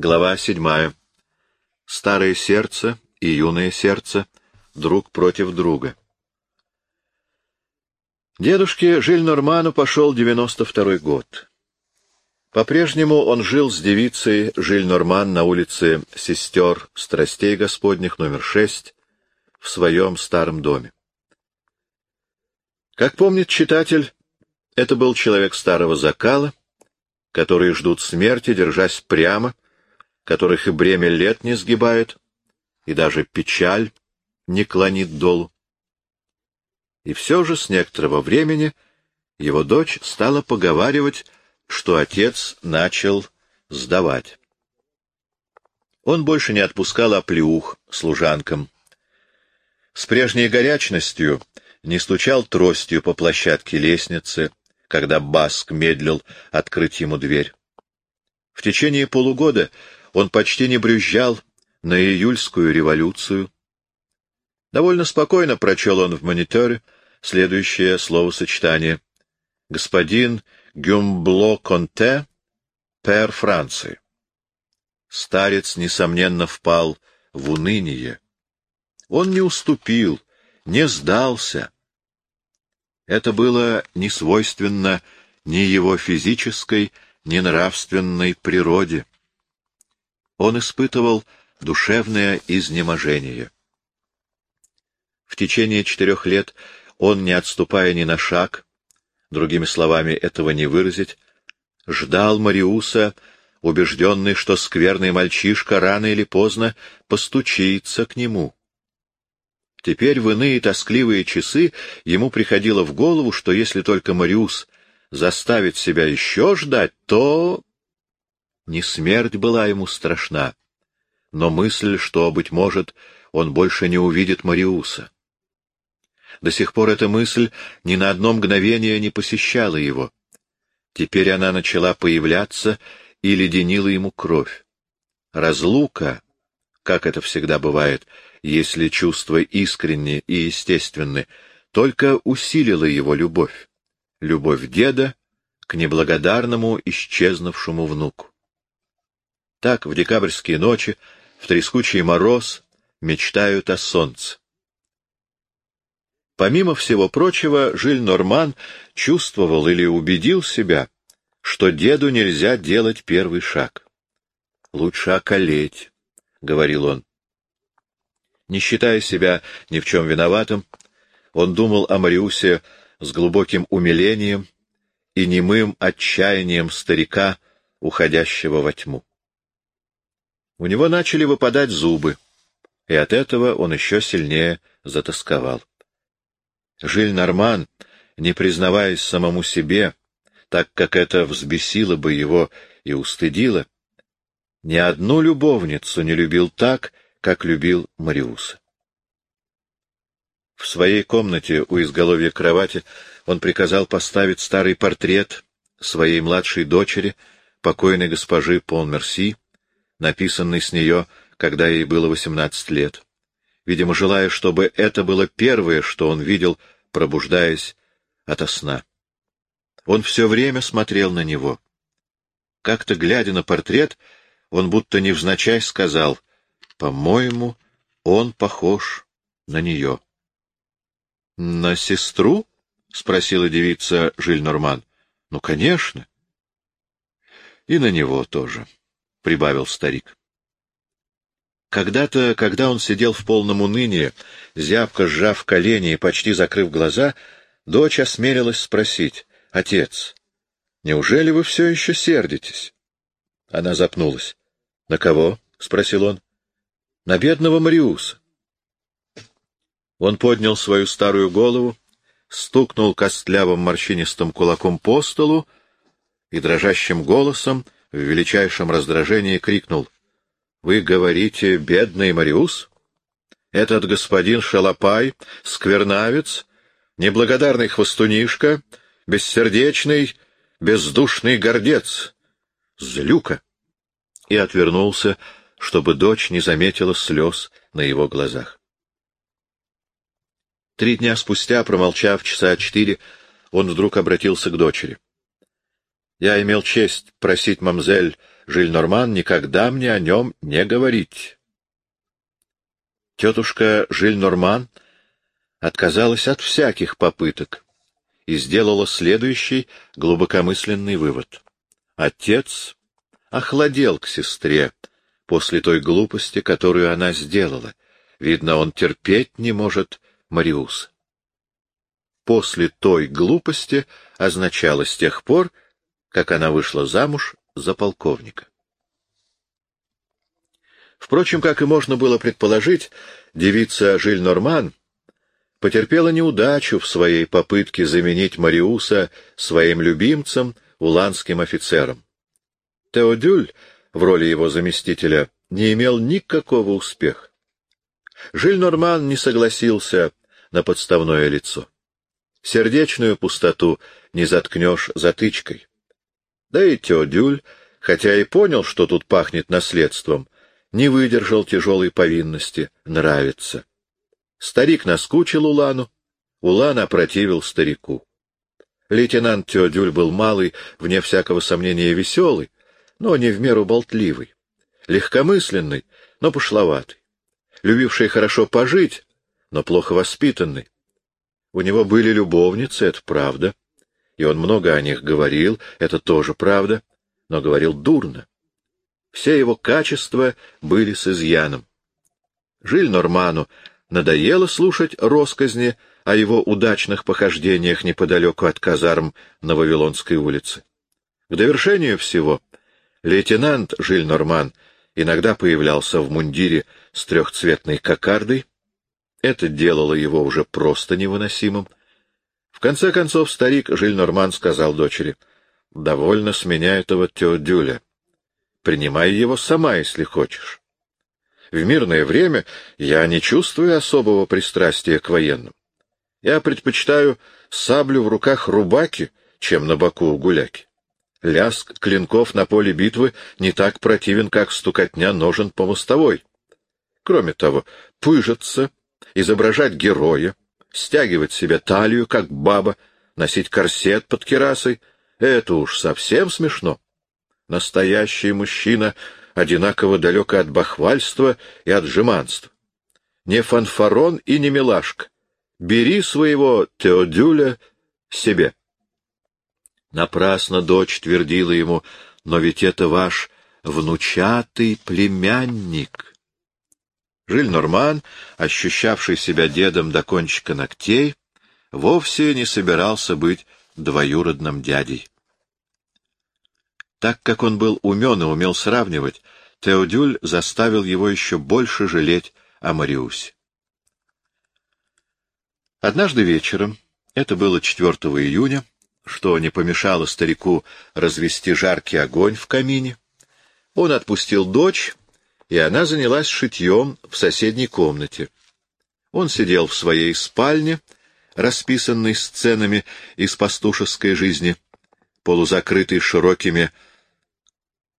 Глава седьмая. Старое сердце и юное сердце друг против друга. Дедушке Жиль-Норману пошел девяносто второй год. По-прежнему он жил с девицей Жиль-Норман на улице Сестер Страстей Господних, номер шесть, в своем старом доме. Как помнит читатель, это был человек старого закала, которые ждут смерти, держась прямо, которых и бремя лет не сгибает, и даже печаль не клонит долу. И все же с некоторого времени его дочь стала поговаривать, что отец начал сдавать. Он больше не отпускал оплеух служанкам. С прежней горячностью не стучал тростью по площадке лестницы, когда Баск медлил открыть ему дверь. В течение полугода он почти не брюзжал на июльскую революцию. Довольно спокойно прочел он в мониторе следующее словосочетание. Господин Гюмбло-Конте, пер Франции. Старец, несомненно, впал в уныние. Он не уступил, не сдался. Это было не свойственно ни его физической, ни нравственной природе. Он испытывал душевное изнеможение. В течение четырех лет он, не отступая ни на шаг, другими словами этого не выразить, ждал Мариуса, убежденный, что скверный мальчишка рано или поздно постучится к нему. Теперь в иные тоскливые часы ему приходило в голову, что если только Мариус заставит себя еще ждать, то... Не смерть была ему страшна, но мысль, что, быть может, он больше не увидит Мариуса. До сих пор эта мысль ни на одно мгновение не посещала его. Теперь она начала появляться и леденила ему кровь. Разлука, как это всегда бывает, — если чувства искренни и естественны, только усилила его любовь, любовь деда к неблагодарному исчезнувшему внуку. Так в декабрьские ночи, в трескучий мороз, мечтают о солнце. Помимо всего прочего, Жиль Норман чувствовал или убедил себя, что деду нельзя делать первый шаг. «Лучше околеть», — говорил он. Не считая себя ни в чем виноватым, он думал о Мариусе с глубоким умилением и немым отчаянием старика, уходящего во тьму. У него начали выпадать зубы, и от этого он еще сильнее затасковал. Жиль Норман, не признаваясь самому себе, так как это взбесило бы его и устыдило, ни одну любовницу не любил так, как любил Мариуса. В своей комнате у изголовья кровати он приказал поставить старый портрет своей младшей дочери, покойной госпожи Пон-Мерси, написанный с нее, когда ей было восемнадцать лет, видимо, желая, чтобы это было первое, что он видел, пробуждаясь ото сна. Он все время смотрел на него. Как-то, глядя на портрет, он будто невзначай сказал по-моему, он похож на нее. — На сестру? — спросила девица Жиль-Норман. — Ну, конечно. — И на него тоже, — прибавил старик. Когда-то, когда он сидел в полном унынии, зябко сжав колени и почти закрыв глаза, дочь осмелилась спросить, — Отец, неужели вы все еще сердитесь? Она запнулась. — На кого? — спросил он на бедного Мариуса. Он поднял свою старую голову, стукнул костлявым морщинистым кулаком по столу и дрожащим голосом в величайшем раздражении крикнул. — Вы говорите, бедный Мариус? Этот господин Шалопай, сквернавец, неблагодарный хвостунишка, бессердечный, бездушный гордец, злюка. И отвернулся, чтобы дочь не заметила слез на его глазах. Три дня спустя, промолчав часа четыре, он вдруг обратился к дочери. Я имел честь просить мамзель Жильнорман никогда мне о нем не говорить. Тетушка Жильнорман отказалась от всяких попыток и сделала следующий глубокомысленный вывод. Отец охладел к сестре после той глупости, которую она сделала. Видно, он терпеть не может Мариуса. После той глупости означало с тех пор, как она вышла замуж за полковника. Впрочем, как и можно было предположить, девица Жиль Норман потерпела неудачу в своей попытке заменить Мариуса своим любимцем, уланским офицером. Теодюль в роли его заместителя не имел никакого успеха. Жиль Норман не согласился на подставное лицо. Сердечную пустоту не заткнешь затычкой. Да и Теодюль, хотя и понял, что тут пахнет наследством, не выдержал тяжелой повинности нравится. Старик наскучил Улану, Улан опротивил старику. Лейтенант Теодюль был малый, вне всякого сомнения веселый, но не в меру болтливый, легкомысленный, но пошловатый, любивший хорошо пожить, но плохо воспитанный. У него были любовницы, это правда, и он много о них говорил, это тоже правда, но говорил дурно. Все его качества были с изъяном. Жиль Норману надоело слушать росказни о его удачных похождениях неподалеку от казарм на Вавилонской улице. К довершению всего лейтенант Жиль Норман иногда появлялся в мундире с трехцветной кокардой. Это делало его уже просто невыносимым. В конце концов старик Жиль Норман сказал дочери, «Довольно с меня этого Теодюля. Принимай его сама, если хочешь. В мирное время я не чувствую особого пристрастия к военным. Я предпочитаю саблю в руках рубаки, чем на боку гуляки. Лязг клинков на поле битвы не так противен, как стукотня ножен по мостовой. Кроме того, пыжиться, изображать героя, стягивать себе талию, как баба, носить корсет под керасой — это уж совсем смешно. Настоящий мужчина одинаково далеко от бахвальства и от жеманства. Не фанфарон и не милашка. Бери своего Теодюля себе. Напрасно дочь твердила ему, но ведь это ваш внучатый племянник. Жиль Норман, ощущавший себя дедом до кончика ногтей, вовсе не собирался быть двоюродным дядей. Так как он был умен и умел сравнивать, Теодюль заставил его еще больше жалеть о Мариусе. Однажды вечером, это было 4 июня, что не помешало старику развести жаркий огонь в камине, он отпустил дочь, и она занялась шитьем в соседней комнате. Он сидел в своей спальне, расписанной сценами из пастушеской жизни, полузакрытой широкими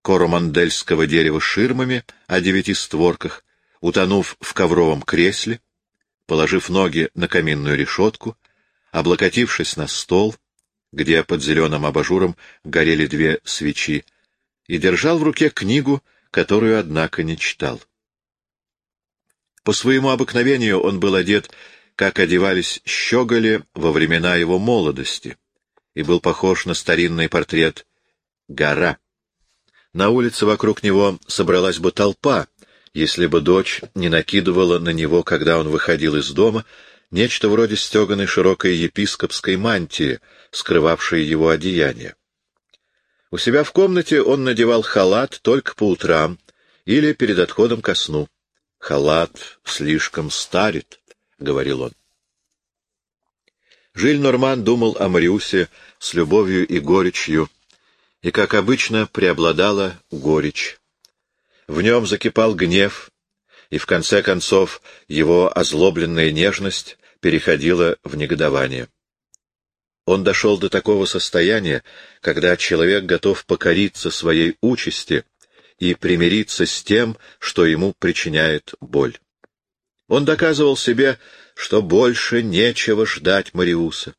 коромандельского дерева ширмами о девяти створках, утонув в ковровом кресле, положив ноги на каминную решетку, облокотившись на стол, где под зеленым абажуром горели две свечи, и держал в руке книгу, которую, однако, не читал. По своему обыкновению он был одет, как одевались щеголи во времена его молодости, и был похож на старинный портрет «Гора». На улице вокруг него собралась бы толпа, если бы дочь не накидывала на него, когда он выходил из дома, нечто вроде стеганой широкой епископской мантии, скрывавшей его одеяние. У себя в комнате он надевал халат только по утрам или перед отходом ко сну. «Халат слишком старит», — говорил он. Жиль Норман думал о Мариусе с любовью и горечью, и, как обычно, преобладала горечь. В нем закипал гнев, и, в конце концов, его озлобленная нежность переходила в негодование. Он дошел до такого состояния, когда человек готов покориться своей участи и примириться с тем, что ему причиняет боль. Он доказывал себе, что больше нечего ждать Мариуса,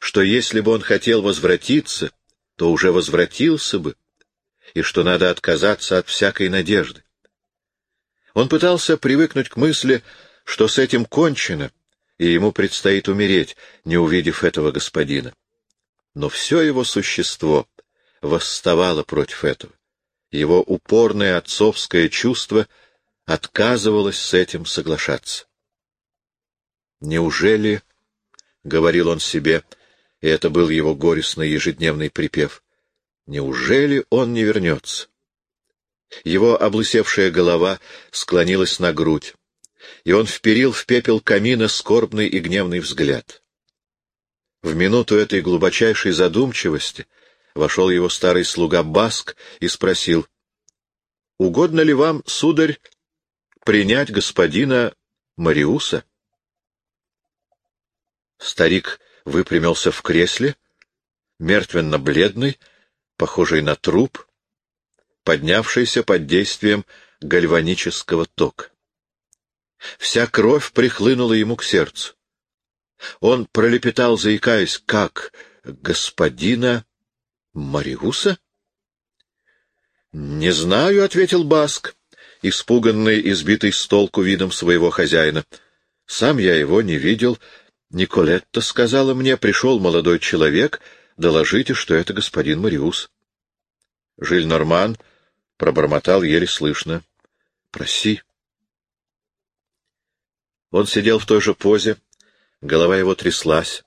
что если бы он хотел возвратиться, то уже возвратился бы, и что надо отказаться от всякой надежды. Он пытался привыкнуть к мысли, что с этим кончено, и ему предстоит умереть, не увидев этого господина. Но все его существо восставало против этого. Его упорное отцовское чувство отказывалось с этим соглашаться. «Неужели, — говорил он себе, и это был его горестный ежедневный припев, — неужели он не вернется?» Его облысевшая голова склонилась на грудь, и он вперил в пепел камина скорбный и гневный взгляд. В минуту этой глубочайшей задумчивости вошел его старый слуга Баск и спросил, — Угодно ли вам, сударь, принять господина Мариуса? Старик выпрямился в кресле, мертвенно-бледный, похожий на труп, поднявшийся под действием гальванического тока. Вся кровь прихлынула ему к сердцу. Он пролепетал, заикаясь, как господина Мариуса? — Не знаю, — ответил Баск, испуганный, избитый с толку видом своего хозяина. — Сам я его не видел. Николетта сказала мне, пришел молодой человек, доложите, что это господин Мариус. Жиль Норман пробормотал еле слышно. — Проси. Он сидел в той же позе, голова его тряслась,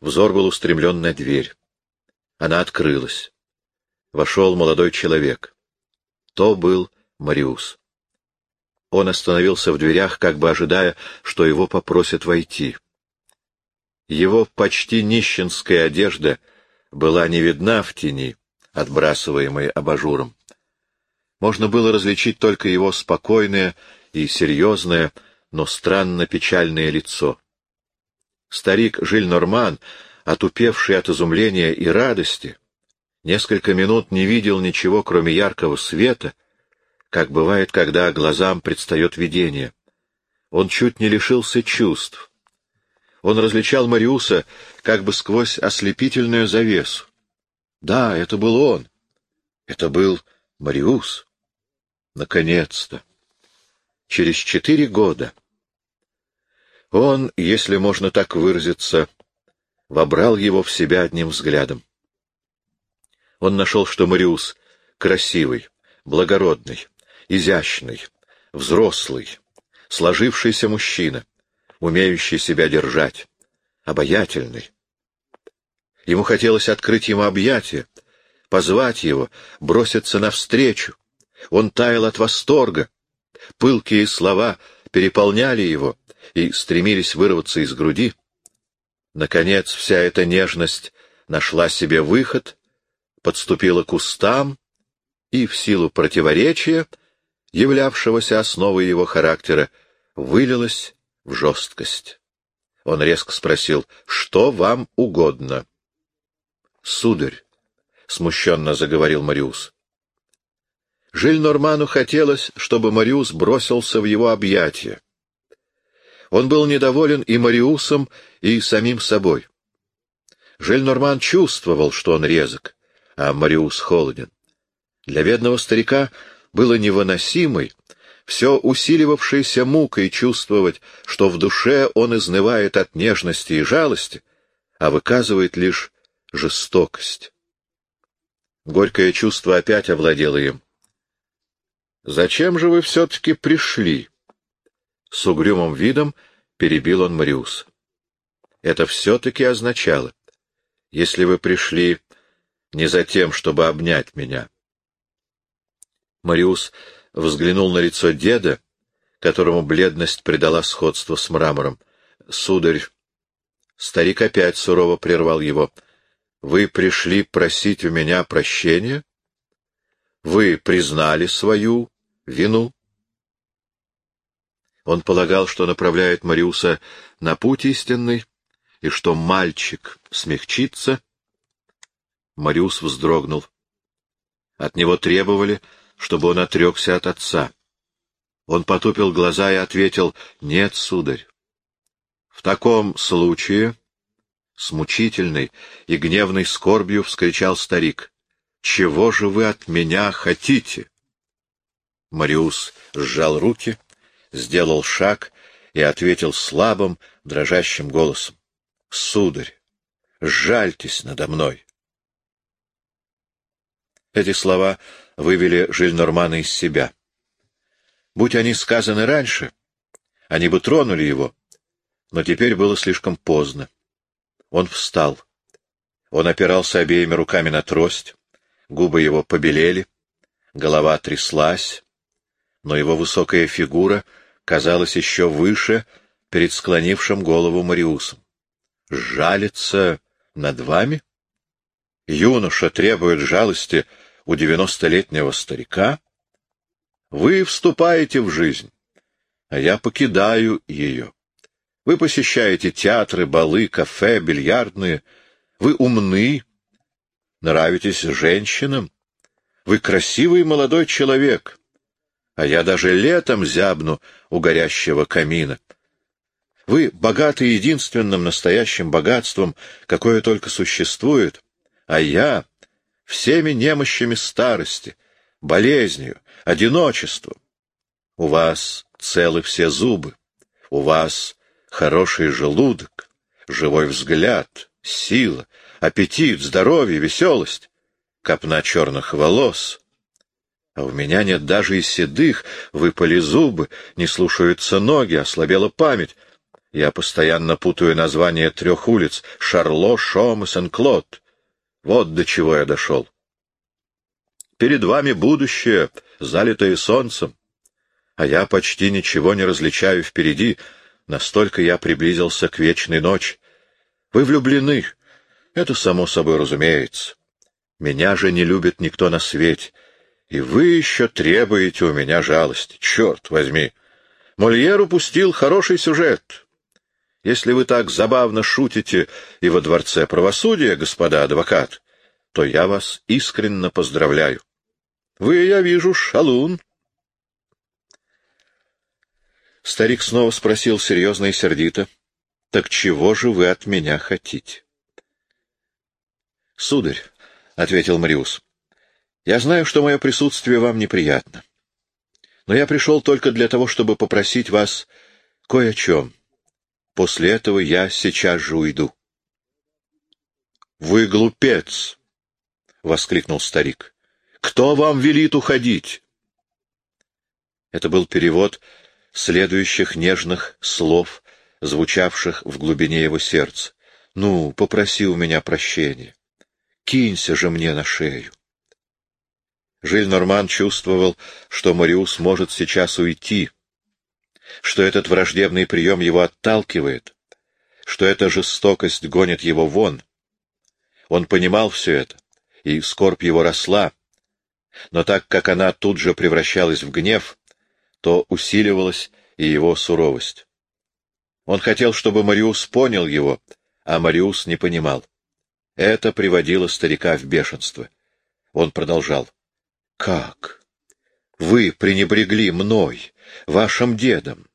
взор был устремлен на дверь. Она открылась. Вошел молодой человек. То был Мариус. Он остановился в дверях, как бы ожидая, что его попросят войти. Его почти нищенская одежда была не видна в тени, отбрасываемой абажуром. Можно было различить только его спокойное и серьезное, но странно печальное лицо. Старик Жиль-Норман, отупевший от изумления и радости, несколько минут не видел ничего, кроме яркого света, как бывает, когда глазам предстает видение. Он чуть не лишился чувств. Он различал Мариуса как бы сквозь ослепительную завесу. Да, это был он. Это был Мариус. Наконец-то. Через четыре года. Он, если можно так выразиться, вобрал его в себя одним взглядом. Он нашел, что Мариус красивый, благородный, изящный, взрослый, сложившийся мужчина, умеющий себя держать, обаятельный. Ему хотелось открыть ему объятия, позвать его, броситься навстречу. Он таял от восторга. Пылкие слова переполняли его — и стремились вырваться из груди. Наконец вся эта нежность нашла себе выход, подступила к устам и, в силу противоречия, являвшегося основой его характера, вылилась в жесткость. Он резко спросил, что вам угодно? — Сударь, — смущенно заговорил Мариус. Жиль Норману хотелось, чтобы Мариус бросился в его объятия. Он был недоволен и Мариусом, и самим собой. Жельнорман чувствовал, что он резок, а Мариус холоден. Для бедного старика было невыносимой, все усиливавшейся мукой чувствовать, что в душе он изнывает от нежности и жалости, а выказывает лишь жестокость. Горькое чувство опять овладело им. «Зачем же вы все-таки пришли?» С угрюмым видом перебил он Мариус. Это все-таки означало, если вы пришли не за тем, чтобы обнять меня. Мариус взглянул на лицо деда, которому бледность придала сходство с мрамором. — Сударь, старик опять сурово прервал его. — Вы пришли просить у меня прощения? Вы признали свою вину? Он полагал, что направляет Мариуса на путь истинный, и что мальчик смягчится. Мариус вздрогнул. От него требовали, чтобы он отрекся от отца. Он потупил глаза и ответил «Нет, сударь». В таком случае С мучительной и гневной скорбью вскричал старик. — Чего же вы от меня хотите? Мариус сжал руки, сделал шаг и ответил слабым, дрожащим голосом. — Сударь, жальтесь надо мной. Эти слова вывели Жильнормана из себя. Будь они сказаны раньше, они бы тронули его, но теперь было слишком поздно. Он встал. Он опирался обеими руками на трость, губы его побелели, голова тряслась, но его высокая фигура казалась еще выше перед склонившим голову Мариусом. «Жалится над вами? Юноша требует жалости у девяностолетнего старика? Вы вступаете в жизнь, а я покидаю ее. Вы посещаете театры, балы, кафе, бильярдные. Вы умны, нравитесь женщинам. Вы красивый молодой человек, а я даже летом зябну у горящего камина. Вы богаты единственным настоящим богатством, какое только существует, а я — всеми немощами старости, болезнью, одиночеством. У вас целы все зубы, у вас хороший желудок, живой взгляд, сила, аппетит, здоровье, веселость, копна черных волос. А у меня нет даже и седых, выпали зубы, не слушаются ноги, ослабела память. Я постоянно путаю названия трех улиц — Шарло, Шом и Сен-Клод. Вот до чего я дошел. Перед вами будущее, залитое солнцем, а я почти ничего не различаю впереди, настолько я приблизился к вечной ночи. Вы влюблены, это само собой разумеется. Меня же не любит никто на свете, и вы еще требуете у меня жалости. Черт возьми! Мольер упустил хороший сюжет. Если вы так забавно шутите и во дворце правосудия, господа адвокат, то я вас искренне поздравляю. Вы, я вижу, шалун. Старик снова спросил серьезно и сердито, — Так чего же вы от меня хотите? — Сударь, — ответил Мариус, — я знаю, что мое присутствие вам неприятно. Но я пришел только для того, чтобы попросить вас кое о чем. — После этого я сейчас же уйду. — Вы глупец! — воскликнул старик. — Кто вам велит уходить? Это был перевод следующих нежных слов, звучавших в глубине его сердца. «Ну, попроси у меня прощения. Кинься же мне на шею». Жиль Норман чувствовал, что Мариус может сейчас уйти, что этот враждебный прием его отталкивает, что эта жестокость гонит его вон. Он понимал все это, и скорбь его росла, но так как она тут же превращалась в гнев, то усиливалась и его суровость. Он хотел, чтобы Мариус понял его, а Мариус не понимал. Это приводило старика в бешенство. Он продолжал. — Как? Вы пренебрегли мной, вашим дедом.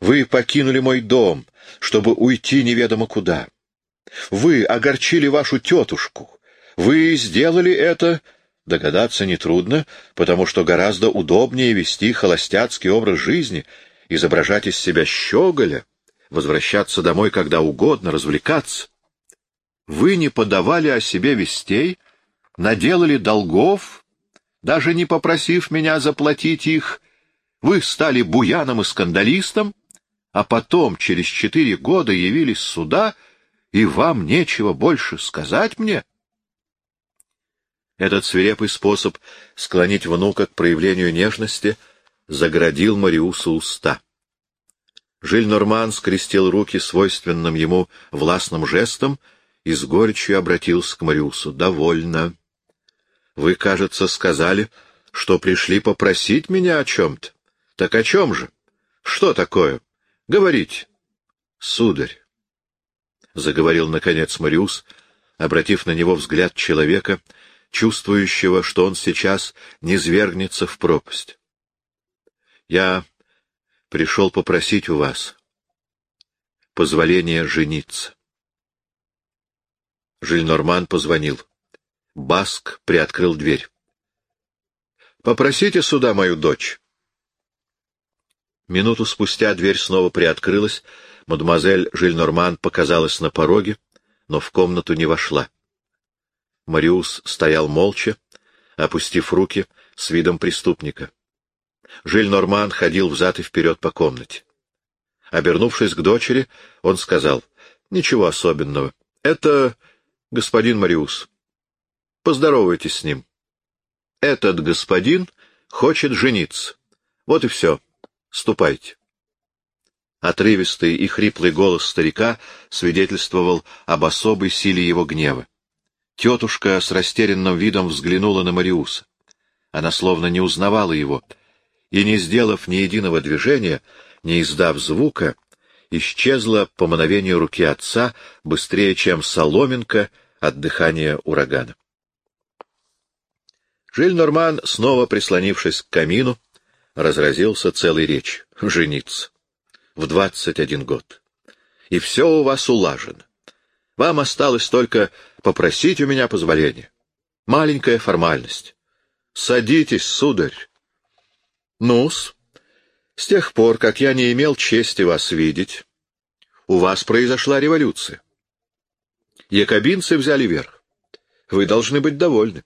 Вы покинули мой дом, чтобы уйти неведомо куда. Вы огорчили вашу тетушку. Вы сделали это, догадаться нетрудно, потому что гораздо удобнее вести холостяцкий образ жизни, изображать из себя щеголя, возвращаться домой когда угодно, развлекаться. Вы не подавали о себе вестей, наделали долгов, даже не попросив меня заплатить их, вы стали буяном и скандалистом, а потом, через четыре года, явились сюда, и вам нечего больше сказать мне? Этот свирепый способ склонить внука к проявлению нежности заградил Мариусу уста. Жиль-Норман скрестил руки свойственным ему властным жестом и с горечью обратился к Мариусу. — Довольно. Вы, кажется, сказали, что пришли попросить меня о чем-то. Так о чем же? Что такое? Говорите. Сударь, — заговорил, наконец, Мариус, обратив на него взгляд человека, чувствующего, что он сейчас не свергнется в пропасть. Я пришел попросить у вас позволения жениться. Жильнорман позвонил. Баск приоткрыл дверь. «Попросите сюда мою дочь». Минуту спустя дверь снова приоткрылась, мадемуазель Жильнорман показалась на пороге, но в комнату не вошла. Мариус стоял молча, опустив руки с видом преступника. Жиль-Норман ходил взад и вперед по комнате. Обернувшись к дочери, он сказал, — Ничего особенного. Это господин Мариус. Поздоровайтесь с ним. Этот господин хочет жениться. Вот и все. Ступайте. Отрывистый и хриплый голос старика свидетельствовал об особой силе его гнева. Тетушка с растерянным видом взглянула на Мариуса. Она словно не узнавала его, и, не сделав ни единого движения, не издав звука, исчезла по мановению руки отца быстрее, чем соломинка от дыхания урагана. Жиль-Норман, снова прислонившись к камину, разразился целой речь. Жениться. В двадцать один год. И все у вас улажено. Вам осталось только попросить у меня позволения. Маленькая формальность. Садитесь, сударь. Ну-с, с тех пор, как я не имел чести вас видеть, у вас произошла революция. Якобинцы взяли верх. Вы должны быть довольны.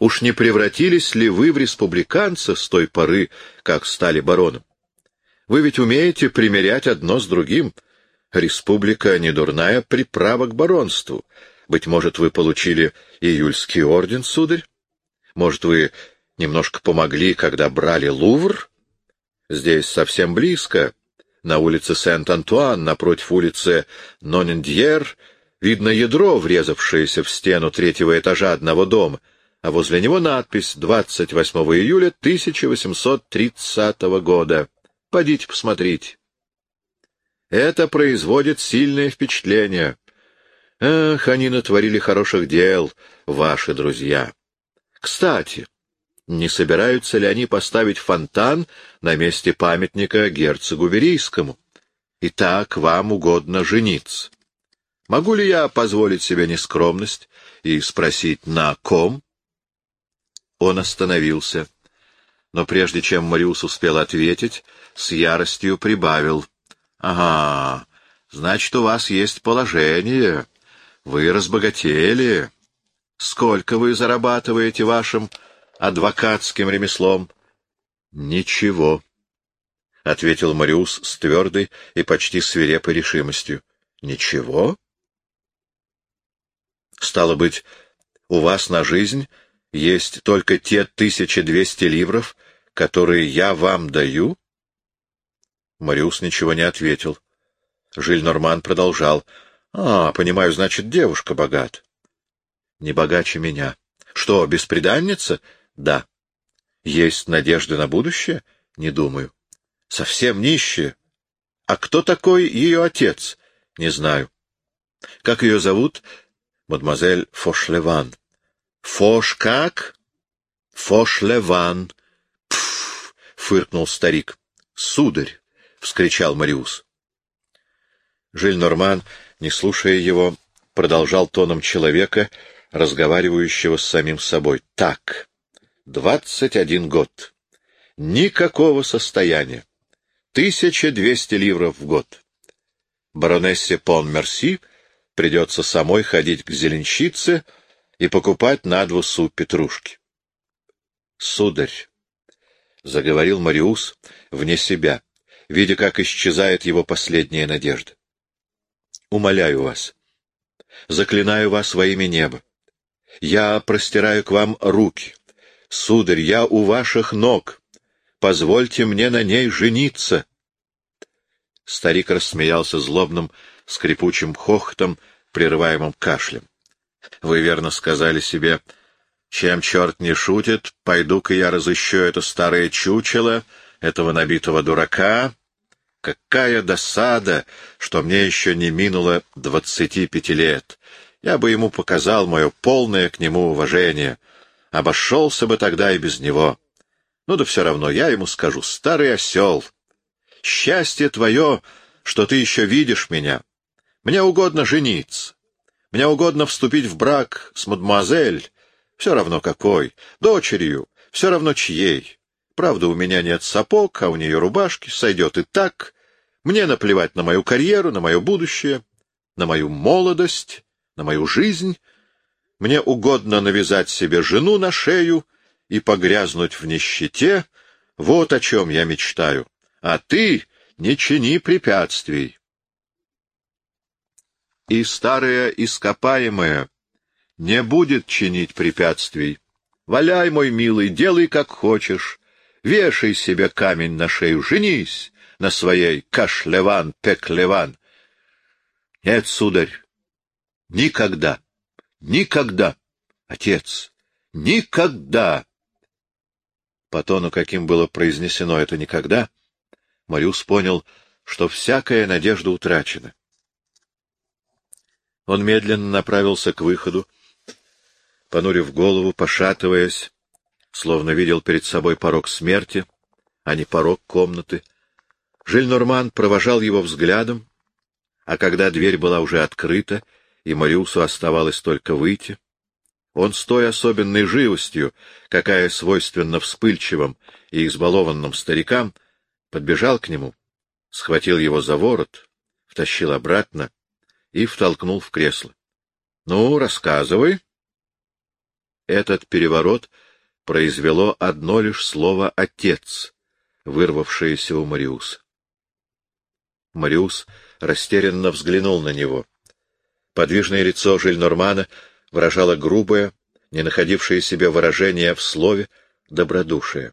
Уж не превратились ли вы в республиканца с той поры, как стали бароном? Вы ведь умеете примерять одно с другим. Республика — не дурная приправа к баронству. Быть может, вы получили июльский орден, сударь? Может, вы немножко помогли, когда брали Лувр? Здесь совсем близко, на улице Сент-Антуан, напротив улицы Нонендьер, видно ядро, врезавшееся в стену третьего этажа одного дома, а возле него надпись «28 июля 1830 года». Подите посмотрите. Это производит сильное впечатление. Эх, они натворили хороших дел, ваши друзья. Кстати, не собираются ли они поставить фонтан на месте памятника герцогу Верийскому? Итак, вам угодно жениться. Могу ли я позволить себе нескромность и спросить, на ком? Он остановился, но прежде чем Мариус успел ответить, с яростью прибавил. — Ага, значит, у вас есть положение. Вы разбогатели. Сколько вы зарабатываете вашим адвокатским ремеслом? — Ничего, — ответил Мариус с твердой и почти свирепой решимостью. — Ничего? — Стало быть, у вас на жизнь есть только те тысяча двести ливров, которые я вам даю? Мариус ничего не ответил. Жиль-Норман продолжал. — А, понимаю, значит, девушка богат. — Не богаче меня. — Что, бесприданница? Да. Есть надежды на будущее? Не думаю. Совсем нищая. А кто такой ее отец? Не знаю. Как ее зовут? Мадемуазель Фошлеван. Фош как? Фошлеван. Пф, фыркнул старик. Сударь, вскричал Мариус. Жиль-Норман, не слушая его, продолжал тоном человека, разговаривающего с самим собой. Так, Двадцать один год. Никакого состояния. Тысяча двести ливров в год. Баронессе Пон-Мерси придется самой ходить к зеленщице и покупать на дву су петрушки. Сударь, — заговорил Мариус вне себя, видя, как исчезает его последняя надежда. — Умоляю вас, заклинаю вас во имя неба. Я простираю к вам руки, Сударь, я у ваших ног. Позвольте мне на ней жениться. Старик рассмеялся злобным, скрипучим хохотом, прерываемым кашлем. Вы верно сказали себе, чем черт не шутит, пойду-ка я разыщу это старое чучело, этого набитого дурака. Какая досада, что мне еще не минуло двадцати пяти лет. Я бы ему показал мое полное к нему уважение — Обошелся бы тогда и без него. Ну да все равно я ему скажу, старый осел. Счастье твое, что ты еще видишь меня. Мне угодно жениться. Мне угодно вступить в брак с мадемуазель, все равно какой, дочерью, все равно чьей. Правда, у меня нет сапог, а у нее рубашки, сойдет и так. Мне наплевать на мою карьеру, на мое будущее, на мою молодость, на мою жизнь. Мне угодно навязать себе жену на шею и погрязнуть в нищете. Вот о чем я мечтаю. А ты не чини препятствий. И старое ископаемое не будет чинить препятствий. Валяй, мой милый, делай как хочешь. Вешай себе камень на шею, женись на своей кашлеван-пеклеван. Нет, сударь, никогда, никогда, отец, никогда. По тону, каким было произнесено это «никогда», Мариус понял, что всякая надежда утрачена. Он медленно направился к выходу, понурив голову, пошатываясь, словно видел перед собой порог смерти, а не порог комнаты. Жиль-Норман провожал его взглядом, а когда дверь была уже открыта, и Мариусу оставалось только выйти, он с той особенной живостью, какая свойственна вспыльчивым и избалованным старикам, подбежал к нему, схватил его за ворот, втащил обратно и втолкнул в кресло. — Ну, рассказывай. Этот переворот произвело одно лишь слово «отец», вырвавшееся у Мариуса. Мариус растерянно взглянул на него. Подвижное лицо Жильнормана выражало грубое, не находившее себе выражения в слове, добродушие.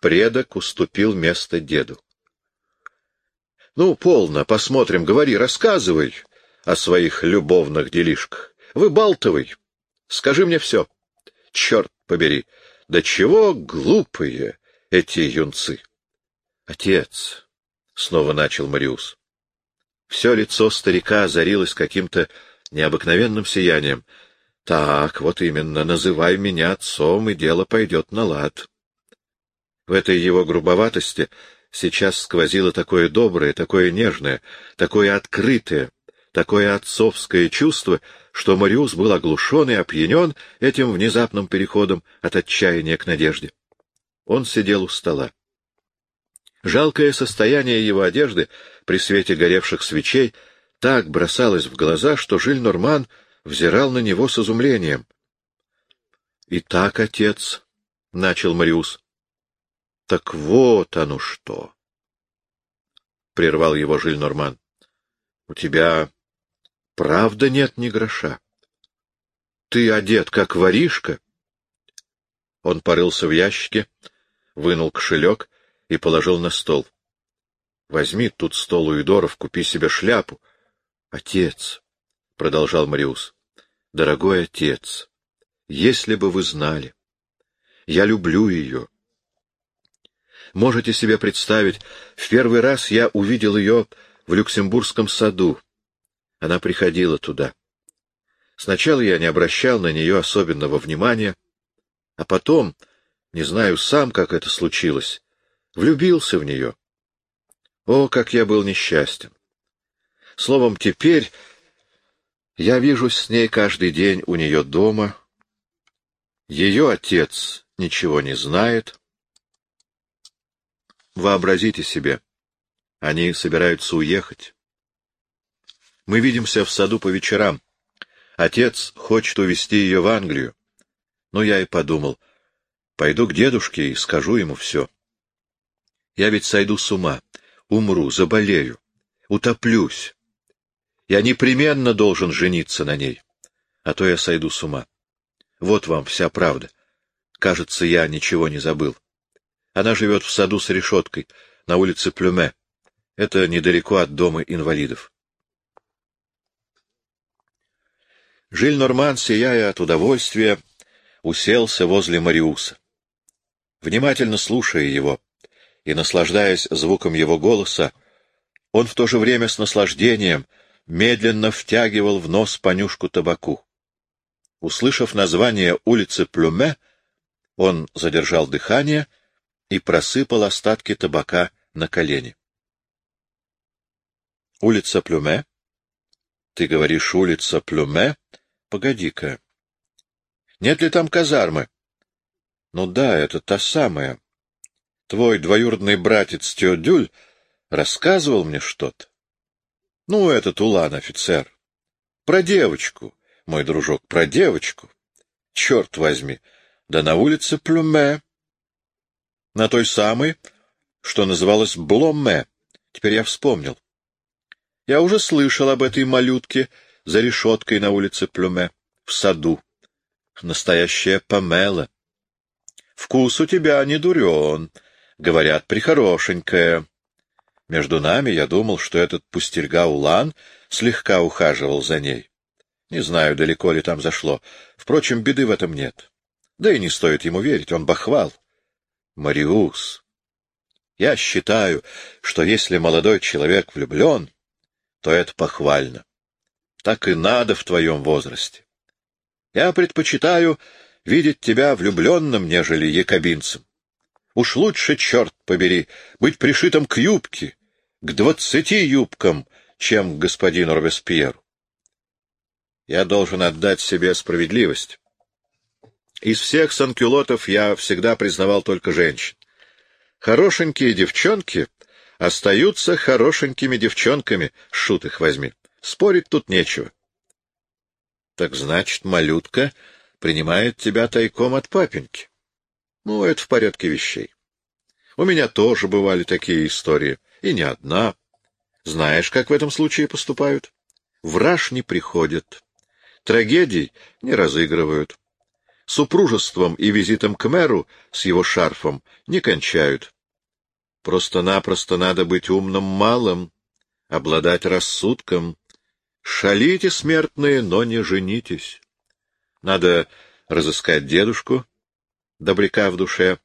Предок уступил место деду. — Ну, полно, посмотрим, говори, рассказывай о своих любовных делишках. Выбалтывай, скажи мне все. Черт побери, да чего глупые эти юнцы! — Отец, — снова начал Мариус. Все лицо старика озарилось каким-то необыкновенным сиянием. — Так, вот именно, называй меня отцом, и дело пойдет на лад. В этой его грубоватости сейчас сквозило такое доброе, такое нежное, такое открытое, такое отцовское чувство, что Мариус был оглушен и опьянен этим внезапным переходом от отчаяния к надежде. Он сидел у стола. Жалкое состояние его одежды при свете горевших свечей так бросалось в глаза, что Жиль-Норман взирал на него с изумлением. — Итак, отец, — начал Мариус. — Так вот оно что! — прервал его Жиль-Норман. — У тебя правда нет ни гроша? Ты одет, как воришка? Он порылся в ящике, вынул кошелек и положил на стол. — Возьми тут стол Уидоров, купи себе шляпу. — Отец, — продолжал Мариус, — дорогой отец, если бы вы знали, я люблю ее. Можете себе представить, в первый раз я увидел ее в Люксембургском саду. Она приходила туда. Сначала я не обращал на нее особенного внимания, а потом, не знаю сам, как это случилось, влюбился в нее. О, как я был несчастен! Словом, теперь я вижусь с ней каждый день у нее дома. Ее отец ничего не знает. Вообразите себе, они собираются уехать. Мы видимся в саду по вечерам. Отец хочет увезти ее в Англию. Но я и подумал, пойду к дедушке и скажу ему все. Я ведь сойду с ума, умру, заболею, утоплюсь. Я непременно должен жениться на ней, а то я сойду с ума. Вот вам вся правда. Кажется, я ничего не забыл. Она живет в саду с решеткой, на улице Плюме. Это недалеко от дома инвалидов. Жиль Норман, сияя от удовольствия, уселся возле Мариуса. Внимательно слушая его, и, наслаждаясь звуком его голоса, он в то же время с наслаждением медленно втягивал в нос понюшку табаку. Услышав название улицы Плюме, он задержал дыхание и просыпал остатки табака на колени. Улица Плюме Ты говоришь, улица Плюме? Погоди-ка. Нет ли там казармы? Ну да, это та самая. Твой двоюродный братец Теодюль рассказывал мне что-то. Ну, этот Улан офицер. Про девочку, мой дружок, про девочку. Черт возьми, да на улице Плюме. На той самой, что называлась Бломе. Теперь я вспомнил. Я уже слышал об этой малютке за решеткой на улице Плюме, в саду. Настоящая Памела. Вкус у тебя не дурен, говорят, прихорошенькая. Между нами я думал, что этот пустельга Улан слегка ухаживал за ней. Не знаю, далеко ли там зашло. Впрочем, беды в этом нет. Да и не стоит ему верить, он бахвал. Мариус, я считаю, что если молодой человек влюблен, то это похвально. Так и надо в твоем возрасте. Я предпочитаю видеть тебя влюбленным, нежели якобинцем. Уж лучше, черт побери, быть пришитым к юбке, к двадцати юбкам, чем к господину Робеспьеру. Я должен отдать себе справедливость. Из всех санкюлотов я всегда признавал только женщин. Хорошенькие девчонки остаются хорошенькими девчонками, шут их возьми. Спорить тут нечего. Так значит, малютка принимает тебя тайком от папеньки. Ну, это в порядке вещей. У меня тоже бывали такие истории, и не одна. Знаешь, как в этом случае поступают? Враж не приходит. Трагедий не разыгрывают супружеством и визитом к мэру с его шарфом не кончают. Просто-напросто надо быть умным малым, обладать рассудком. Шалите, смертные, но не женитесь. Надо разыскать дедушку, добряка в душе,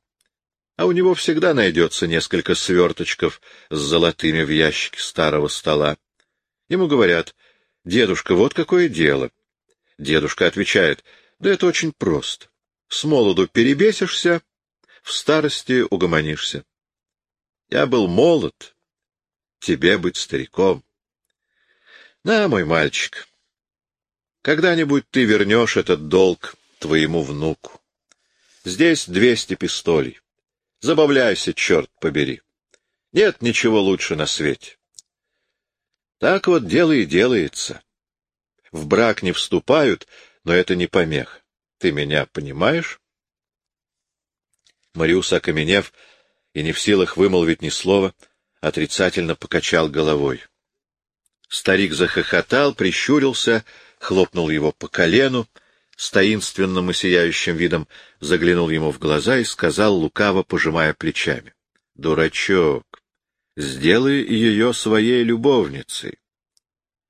а у него всегда найдется несколько сверточков с золотыми в ящике старого стола. Ему говорят, «Дедушка, вот какое дело». Дедушка отвечает, да это очень просто. С молоду перебесишься, в старости угомонишься. Я был молод, тебе быть стариком. На, мой мальчик, когда-нибудь ты вернешь этот долг твоему внуку. Здесь двести пистолей. Забавляйся, черт побери. Нет ничего лучше на свете. Так вот дело и делается. В брак не вступают, но это не помех. Ты меня понимаешь? Мариус, окаменев и не в силах вымолвить ни слова, отрицательно покачал головой. Старик захохотал, прищурился, хлопнул его по колену, с таинственным и сияющим видом заглянул ему в глаза и сказал, лукаво пожимая плечами. — Дурачок, сделай ее своей любовницей.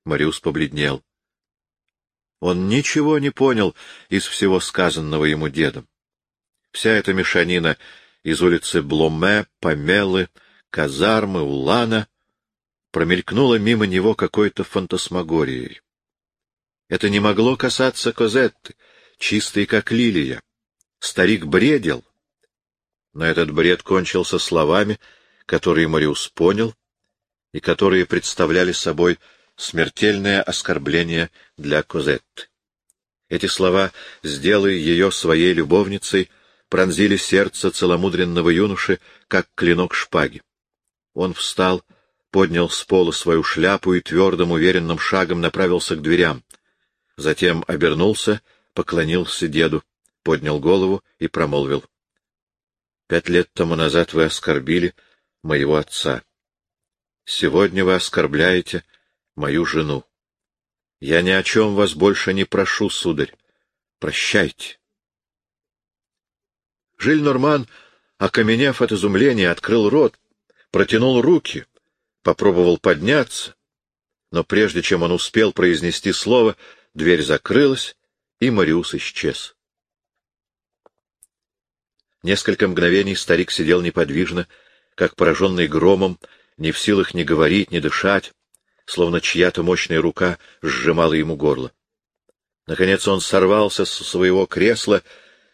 Мариус побледнел. Он ничего не понял из всего сказанного ему дедом. Вся эта мешанина из улицы Бломе, Помелы, казармы, Улана промелькнула мимо него какой-то фантасмагорией. Это не могло касаться Козетты, чистой как лилия. Старик бредил, но этот бред кончился словами, которые Мариус понял и которые представляли собой смертельное оскорбление для Козетты. Эти слова «сделай ее своей любовницей» пронзили сердце целомудренного юноши, как клинок шпаги. Он встал, поднял с пола свою шляпу и твердым, уверенным шагом направился к дверям. Затем обернулся, поклонился деду, поднял голову и промолвил. — Пять лет тому назад вы оскорбили моего отца. Сегодня вы оскорбляете мою жену. Я ни о чем вас больше не прошу, сударь. Прощайте. Жиль Норман, окаменев от изумления, открыл рот, протянул руки, попробовал подняться, но прежде чем он успел произнести слово, дверь закрылась, и Мариус исчез. Несколько мгновений старик сидел неподвижно, как пораженный громом, не в силах ни говорить, ни дышать, словно чья-то мощная рука сжимала ему горло. Наконец он сорвался с своего кресла,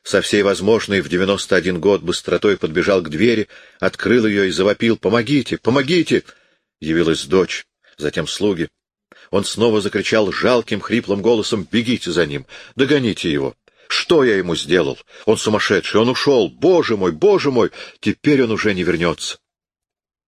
со всей возможной в девяносто один год быстротой подбежал к двери, открыл ее и завопил «Помогите! Помогите!» Явилась дочь, затем слуги. Он снова закричал жалким, хриплым голосом «Бегите за ним! Догоните его!» Что я ему сделал? Он сумасшедший, он ушел. Боже мой, боже мой! Теперь он уже не вернется.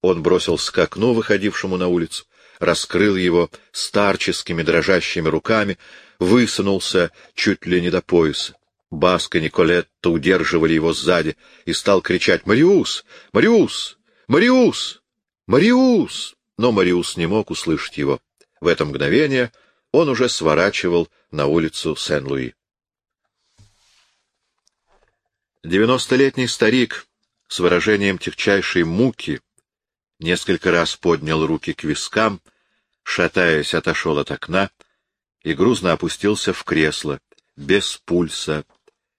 Он бросился к окну, выходившему на улицу, раскрыл его старческими дрожащими руками, высунулся чуть ли не до пояса. Баска Николетта удерживали его сзади и стал кричать «Мариус! Мариус! Мариус! Мариус!» Но Мариус не мог услышать его. В это мгновение он уже сворачивал на улицу Сен-Луи. Девяностолетний старик с выражением тягчайшей муки несколько раз поднял руки к вискам, шатаясь, отошел от окна и грузно опустился в кресло, без пульса,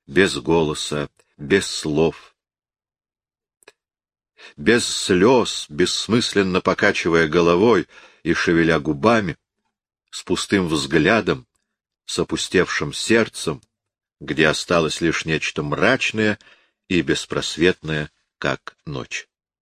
без голоса, без слов. Без слез, бессмысленно покачивая головой и шевеля губами, с пустым взглядом, с опустевшим сердцем, где осталось лишь нечто мрачное и беспросветное, как ночь.